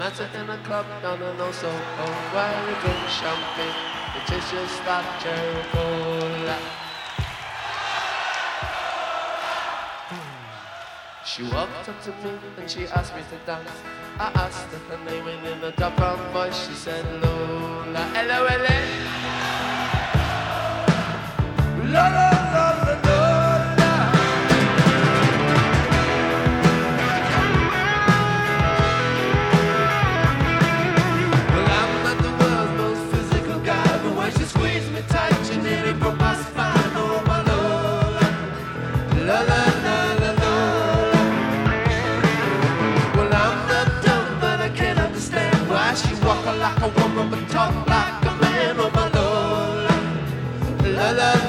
Dancing in a club down in Osoko oh, where we drink champagne. It tastes just that cherry cola. She walked up to me and she asked me to dance. I asked her her name and in a dark brown voice she said. L-O-L-A. Lola, like a woman but talk like a man. Oh, my Lola. Lola,